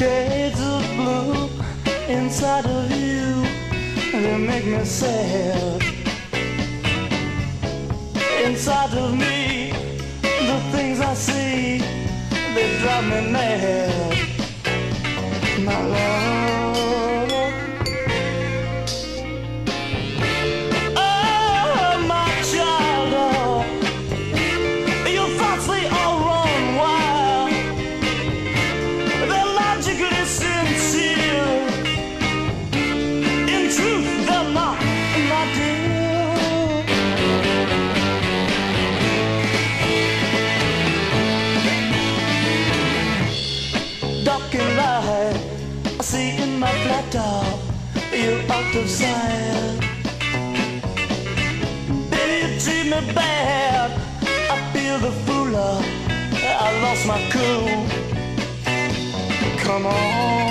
shades of blue inside of you. They make me sad. Inside of me, the things I see, they drive me mad. My love. And light, I see in my flat top, you're out of sight. Baby, you treat me bad. I feel the fool. up I lost my cool. Come on.